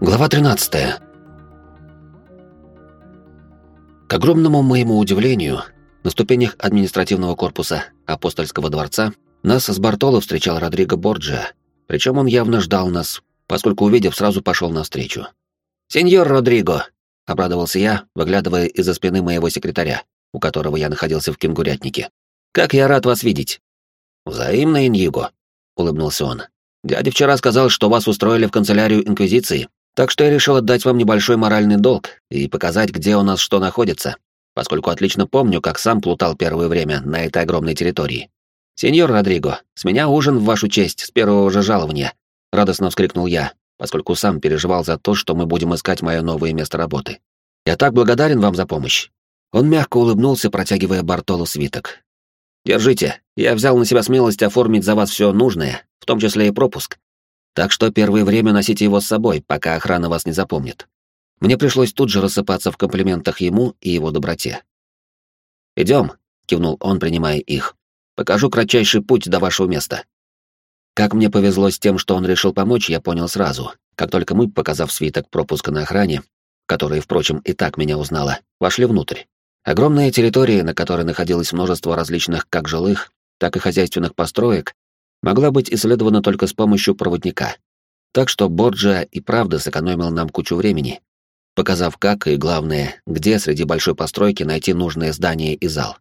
Глава 13. К огромному моему удивлению, на ступенях административного корпуса апостольского дворца нас с Бартоло встречал Родриго Борджиа, причем он явно ждал нас, поскольку, увидев, сразу пошел навстречу. «Сеньор Родриго!» — обрадовался я, выглядывая из-за спины моего секретаря, у которого я находился в кенгурятнике. «Как я рад вас видеть!» «Взаимно, Иньего!» — улыбнулся он. «Дядя вчера сказал, что вас устроили в канцелярию Инквизиции, так что я решил отдать вам небольшой моральный долг и показать, где у нас что находится, поскольку отлично помню, как сам плутал первое время на этой огромной территории. «Сеньор Родриго, с меня ужин в вашу честь с первого же жалования», — радостно вскрикнул я, поскольку сам переживал за то, что мы будем искать мое новое место работы. «Я так благодарен вам за помощь». Он мягко улыбнулся, протягивая Бартолу свиток. «Держите, я взял на себя смелость оформить за вас все нужное, в том числе и пропуск, так что первое время носите его с собой, пока охрана вас не запомнит. Мне пришлось тут же рассыпаться в комплиментах ему и его доброте. «Идем», — кивнул он, принимая их. «Покажу кратчайший путь до вашего места». Как мне повезло с тем, что он решил помочь, я понял сразу, как только мы, показав свиток пропуска на охране, которая, впрочем, и так меня узнала, вошли внутрь. Огромная территория, на которой находилось множество различных как жилых, так и хозяйственных построек, могла быть исследована только с помощью проводника. Так что Борджа и правда сэкономил нам кучу времени, показав как и, главное, где среди большой постройки найти нужное здание и зал.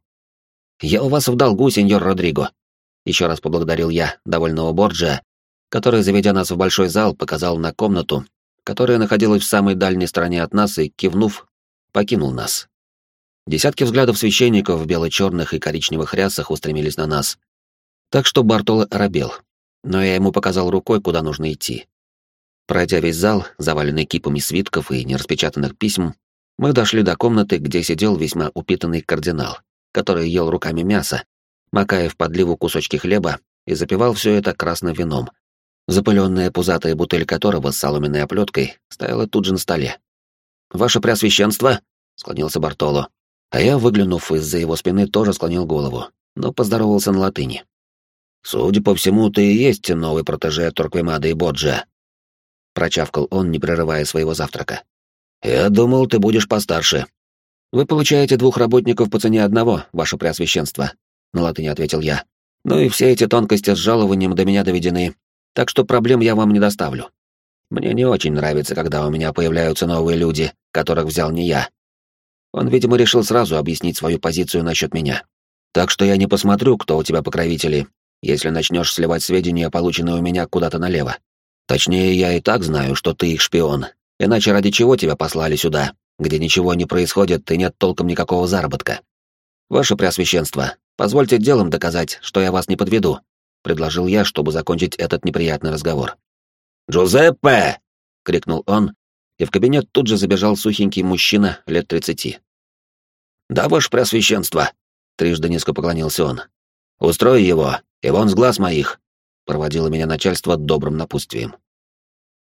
«Я у вас в долгу, сеньор Родриго», — еще раз поблагодарил я довольного Борджа, который, заведя нас в большой зал, показал на комнату, которая находилась в самой дальней стороне от нас и, кивнув, покинул нас. Десятки взглядов священников в бело-черных и коричневых рясах устремились на нас, так что Бартоло оробел, но я ему показал рукой, куда нужно идти. Пройдя весь зал, заваленный кипами свитков и нераспечатанных писем, мы дошли до комнаты, где сидел весьма упитанный кардинал, который ел руками мясо, макая в подливу кусочки хлеба и запивал все это красным вином, запыленная пузатая бутыль которого с соломенной оплеткой стояла тут же на столе. «Ваше Преосвященство!» — склонился Бартоло, а я, выглянув из-за его спины, тоже склонил голову, но поздоровался на латыни. «Судя по всему, ты и есть новый протеже Торквемада и Боджа», — прочавкал он, не прерывая своего завтрака. «Я думал, ты будешь постарше». «Вы получаете двух работников по цене одного, ваше преосвященство», — на латыни ответил я. «Ну и все эти тонкости с жалованием до меня доведены, так что проблем я вам не доставлю. Мне не очень нравится, когда у меня появляются новые люди, которых взял не я». Он, видимо, решил сразу объяснить свою позицию насчет меня. «Так что я не посмотрю, кто у тебя покровители, если начнешь сливать сведения, полученные у меня, куда-то налево. Точнее, я и так знаю, что ты их шпион. Иначе ради чего тебя послали сюда, где ничего не происходит и нет толком никакого заработка? Ваше Преосвященство, позвольте делом доказать, что я вас не подведу», — предложил я, чтобы закончить этот неприятный разговор. «Джузеппе!» — крикнул он, и в кабинет тут же забежал сухенький мужчина лет тридцати. «Да, ваше Преосвященство!» — трижды низко поклонился он. «Устрой его, и вон с глаз моих!» — проводило меня начальство добрым напутствием.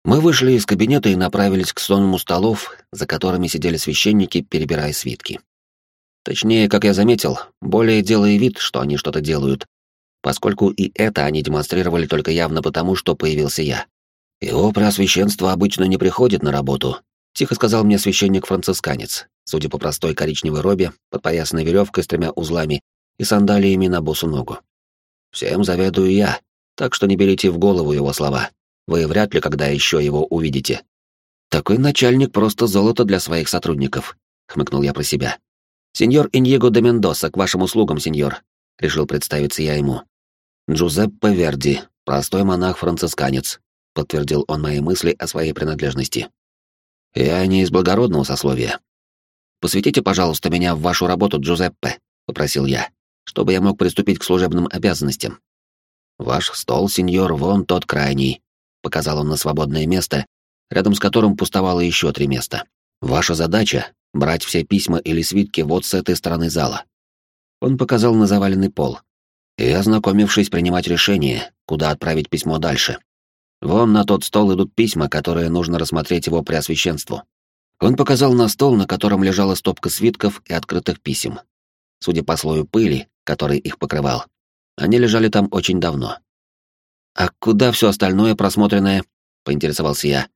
Мы вышли из кабинета и направились к стоному столов, за которыми сидели священники, перебирая свитки. Точнее, как я заметил, более делая вид, что они что-то делают, поскольку и это они демонстрировали только явно потому, что появился я. «Его преосвященство обычно не приходит на работу», — тихо сказал мне священник-францисканец, судя по простой коричневой робе, подпоясанной веревкой с тремя узлами и сандалиями на босу ногу. Всем заведую я, так что не берите в голову его слова. Вы вряд ли когда еще его увидите. Такой начальник просто золото для своих сотрудников, хмыкнул я про себя. Сеньор Иньего де Мендоса, к вашим услугам, сеньор, решил представиться я ему. Джузеппе Верди, простой монах-францисканец, подтвердил он мои мысли о своей принадлежности. Я не из благородного сословия. Посвятите, пожалуйста, меня в вашу работу, Джузеппе, попросил я чтобы я мог приступить к служебным обязанностям. «Ваш стол, сеньор, вон тот крайний», — показал он на свободное место, рядом с которым пустовало еще три места. «Ваша задача — брать все письма или свитки вот с этой стороны зала». Он показал на заваленный пол. И, ознакомившись, принимать решение, куда отправить письмо дальше. Вон на тот стол идут письма, которые нужно рассмотреть его преосвященству. Он показал на стол, на котором лежала стопка свитков и открытых писем. Судя по слою пыли, который их покрывал. Они лежали там очень давно. «А куда все остальное просмотренное?» — поинтересовался я.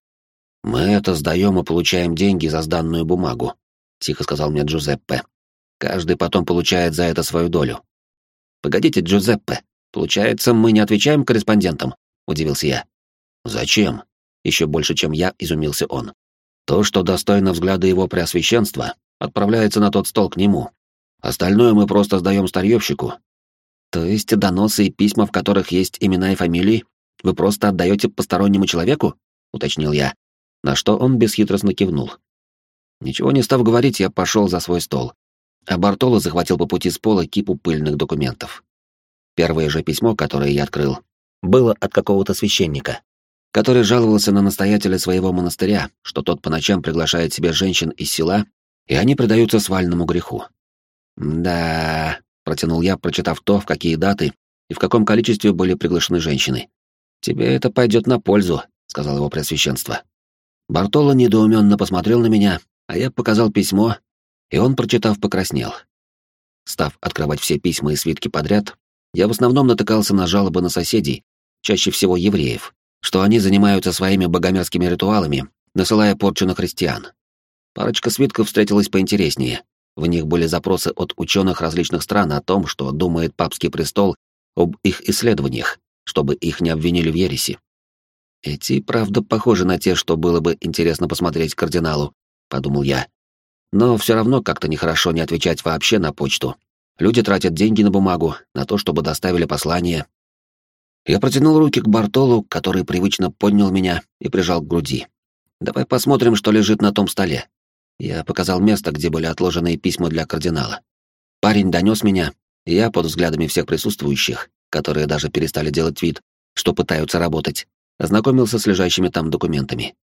«Мы это сдаем и получаем деньги за сданную бумагу», — тихо сказал мне Джузеппе. «Каждый потом получает за это свою долю». «Погодите, Джузеппе, получается, мы не отвечаем корреспондентам?» — удивился я. «Зачем?» — еще больше, чем я, изумился он. «То, что достойно взгляда его преосвященства, отправляется на тот стол к нему. Остальное мы просто сдаем старьевщику». «То есть доносы и письма, в которых есть имена и фамилии, вы просто отдаете постороннему человеку?» — уточнил я, на что он бесхитростно кивнул. Ничего не став говорить, я пошел за свой стол, а Бартоло захватил по пути с пола кипу пыльных документов. Первое же письмо, которое я открыл, было от какого-то священника, который жаловался на настоятеля своего монастыря, что тот по ночам приглашает себе женщин из села, и они предаются свальному греху. «Да...» — протянул я, прочитав то, в какие даты и в каком количестве были приглашены женщины. «Тебе это пойдет на пользу», — сказал его Преосвященство. Бартоло недоуменно посмотрел на меня, а я показал письмо, и он, прочитав, покраснел. Став открывать все письма и свитки подряд, я в основном натыкался на жалобы на соседей, чаще всего евреев, что они занимаются своими богомерзкими ритуалами, насылая порчу на христиан. Парочка свитков встретилась поинтереснее. В них были запросы от ученых различных стран о том, что думает папский престол об их исследованиях, чтобы их не обвинили в ереси. Эти, правда, похожи на те, что было бы интересно посмотреть кардиналу, подумал я. Но все равно как-то нехорошо не отвечать вообще на почту. Люди тратят деньги на бумагу, на то, чтобы доставили послание. Я протянул руки к Бартолу, который привычно поднял меня и прижал к груди. «Давай посмотрим, что лежит на том столе». Я показал место, где были отложены письма для кардинала. Парень донес меня, и я, под взглядами всех присутствующих, которые даже перестали делать вид, что пытаются работать, ознакомился с лежащими там документами.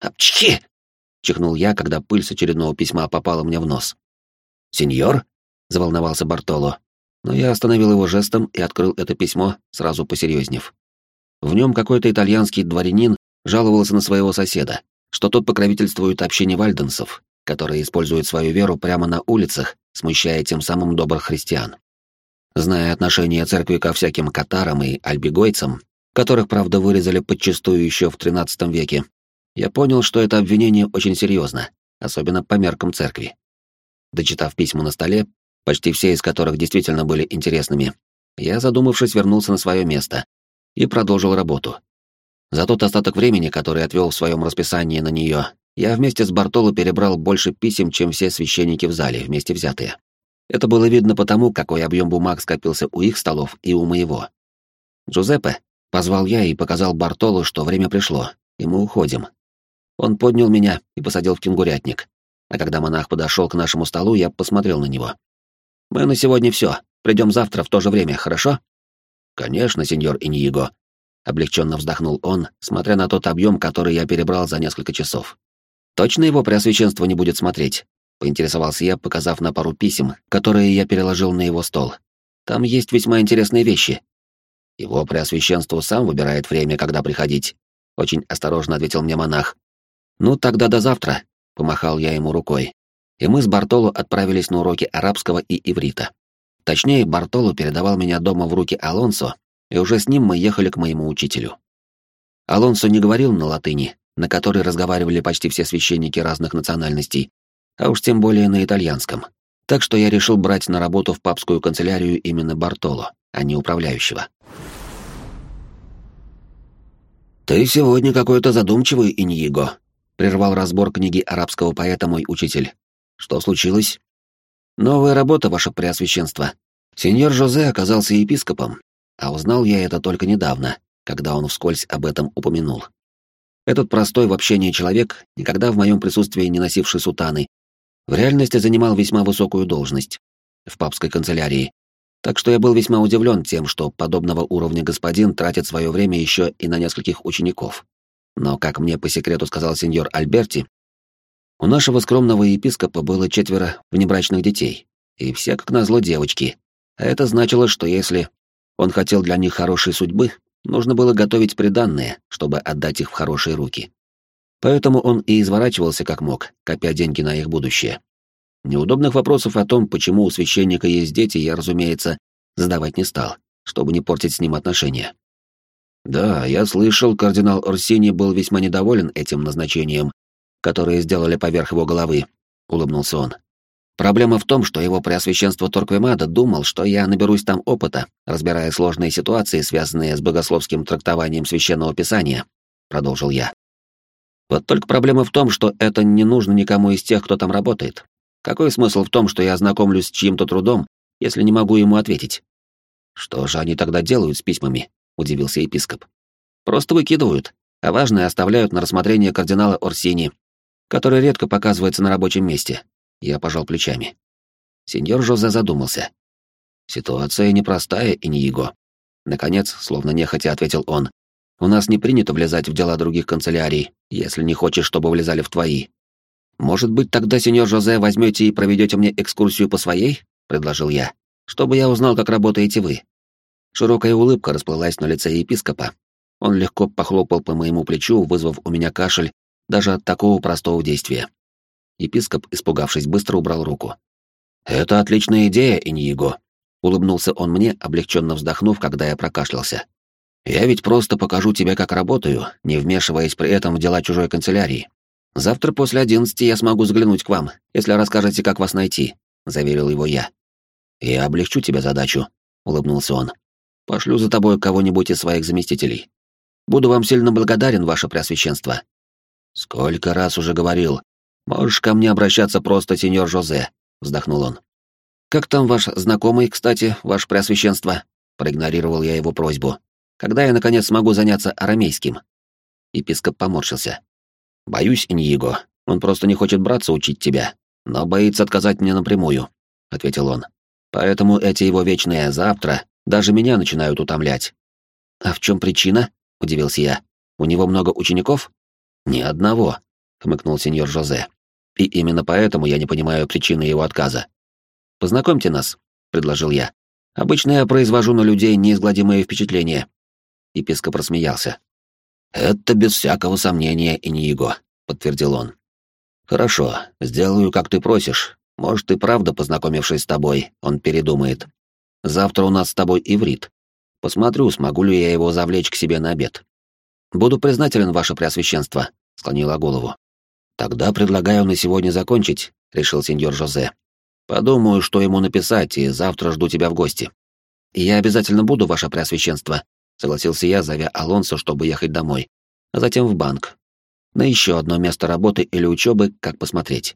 «Апчхи!» — чихнул я, когда пыль с очередного письма попала мне в нос. «Сеньор?» — заволновался Бартоло, но я остановил его жестом и открыл это письмо, сразу посерьезнев. В нем какой-то итальянский дворянин жаловался на своего соседа, что тот покровительствует общине вальденсов, которые используют свою веру прямо на улицах, смущая тем самым добрых христиан. Зная отношение церкви ко всяким катарам и альбигойцам, которых, правда, вырезали подчистую еще в XIII веке, я понял, что это обвинение очень серьезно, особенно по меркам церкви. Дочитав письма на столе, почти все из которых действительно были интересными, я, задумавшись, вернулся на свое место и продолжил работу. За тот остаток времени, который отвел в своем расписании на нее, я вместе с Бартоло перебрал больше писем, чем все священники в зале, вместе взятые. Это было видно потому, какой объем бумаг скопился у их столов и у моего. «Джузеппе», — позвал я и показал Бартолу, что время пришло, и мы уходим. Он поднял меня и посадил в кенгурятник. А когда монах подошел к нашему столу, я посмотрел на него. «Мы на сегодня все. Придем завтра в то же время, хорошо?» «Конечно, сеньор Иньего», — облегченно вздохнул он, смотря на тот объем, который я перебрал за несколько часов. «Точно его преосвященство не будет смотреть?» — поинтересовался я, показав на пару писем, которые я переложил на его стол. «Там есть весьма интересные вещи». «Его преосвященство сам выбирает время, когда приходить», — очень осторожно ответил мне монах. «Ну, тогда до завтра», — помахал я ему рукой. И мы с Бартолу отправились на уроки арабского и иврита. Точнее, Бартолу передавал меня дома в руки Алонсо, и уже с ним мы ехали к моему учителю. Алонсо не говорил на латыни, на которой разговаривали почти все священники разных национальностей, а уж тем более на итальянском. Так что я решил брать на работу в папскую канцелярию именно Бартоло, а не управляющего. «Ты сегодня какой-то задумчивый, Иньего», прервал разбор книги арабского поэта мой учитель. Что случилось? Новая работа, ваше преосвященство. Сеньор Жозе оказался епископом, а узнал я это только недавно, когда он вскользь об этом упомянул. Этот простой в общении человек, никогда в моем присутствии не носивший сутаны, в реальности занимал весьма высокую должность в папской канцелярии, так что я был весьма удивлен тем, что подобного уровня господин тратит свое время еще и на нескольких учеников. Но, как мне по секрету сказал сеньор Альберти, у нашего скромного епископа было четверо внебрачных детей, и все, как назло, девочки. А это значило, что если он хотел для них хорошей судьбы, нужно было готовить приданные, чтобы отдать их в хорошие руки. Поэтому он и изворачивался как мог, копя деньги на их будущее. Неудобных вопросов о том, почему у священника есть дети, я, разумеется, задавать не стал, чтобы не портить с ним отношения. Да, я слышал, кардинал Орсини был весьма недоволен этим назначением, которое сделали поверх его головы, улыбнулся он. Проблема в том, что его преосвященство Торквемада думал, что я наберусь там опыта, разбирая сложные ситуации, связанные с богословским трактованием священного писания, продолжил я. Вот только проблема в том, что это не нужно никому из тех, кто там работает. Какой смысл в том, что я ознакомлюсь с чьим-то трудом, если не могу ему ответить? Что же они тогда делают с письмами? удивился епископ. Просто выкидывают, а важное оставляют на рассмотрение кардинала Орсини, который редко показывается на рабочем месте. Я пожал плечами. Сеньор Жозе задумался. Ситуация непростая, и не его. Наконец, словно нехотя ответил он. У нас не принято влезать в дела других канцелярий, если не хочешь, чтобы влезали в твои. Может быть, тогда, сеньор Жозе, возьмете и проведете мне экскурсию по своей? предложил я, чтобы я узнал, как работаете вы. Широкая улыбка расплылась на лице епископа. Он легко похлопал по моему плечу, вызвав у меня кашель даже от такого простого действия. Епископ, испугавшись, быстро убрал руку. «Это отличная идея, Иньего», — улыбнулся он мне, облегченно вздохнув, когда я прокашлялся. «Я ведь просто покажу тебе, как работаю, не вмешиваясь при этом в дела чужой канцелярии. Завтра после одиннадцати я смогу заглянуть к вам, если расскажете, как вас найти», — заверил его я. «Я облегчу тебе задачу», — улыбнулся он. «Пошлю за тобой кого-нибудь из своих заместителей. Буду вам сильно благодарен, ваше преосвященство». «Сколько раз уже говорил, «Можешь ко мне обращаться просто, сеньор Жозе», — вздохнул он. «Как там ваш знакомый, кстати, ваше преосвященство?» Проигнорировал я его просьбу. «Когда я, наконец, смогу заняться арамейским?» Епископ поморщился. «Боюсь, Иньего, он просто не хочет браться учить тебя, но боится отказать мне напрямую», — ответил он. «Поэтому эти его вечные «завтра» даже меня начинают утомлять». «А в чем причина?» — удивился я. «У него много учеников?» «Ни одного», — хмыкнул сеньор Жозе. И именно поэтому я не понимаю причины его отказа. «Познакомьте нас», — предложил я. «Обычно я произвожу на людей неизгладимые впечатления». Епископ рассмеялся. «Это без всякого сомнения и не его», — подтвердил он. «Хорошо, сделаю, как ты просишь. Может, и правда, познакомившись с тобой, он передумает. Завтра у нас с тобой иврит. Посмотрю, смогу ли я его завлечь к себе на обед». «Буду признателен, ваше преосвященство», — склонила голову. «Тогда предлагаю на сегодня закончить», — решил сеньор Жозе. «Подумаю, что ему написать, и завтра жду тебя в гости». «Я обязательно буду, ваше преосвященство», — согласился я, зовя Алонсо, чтобы ехать домой, а затем в банк. На еще одно место работы или учебы, как посмотреть.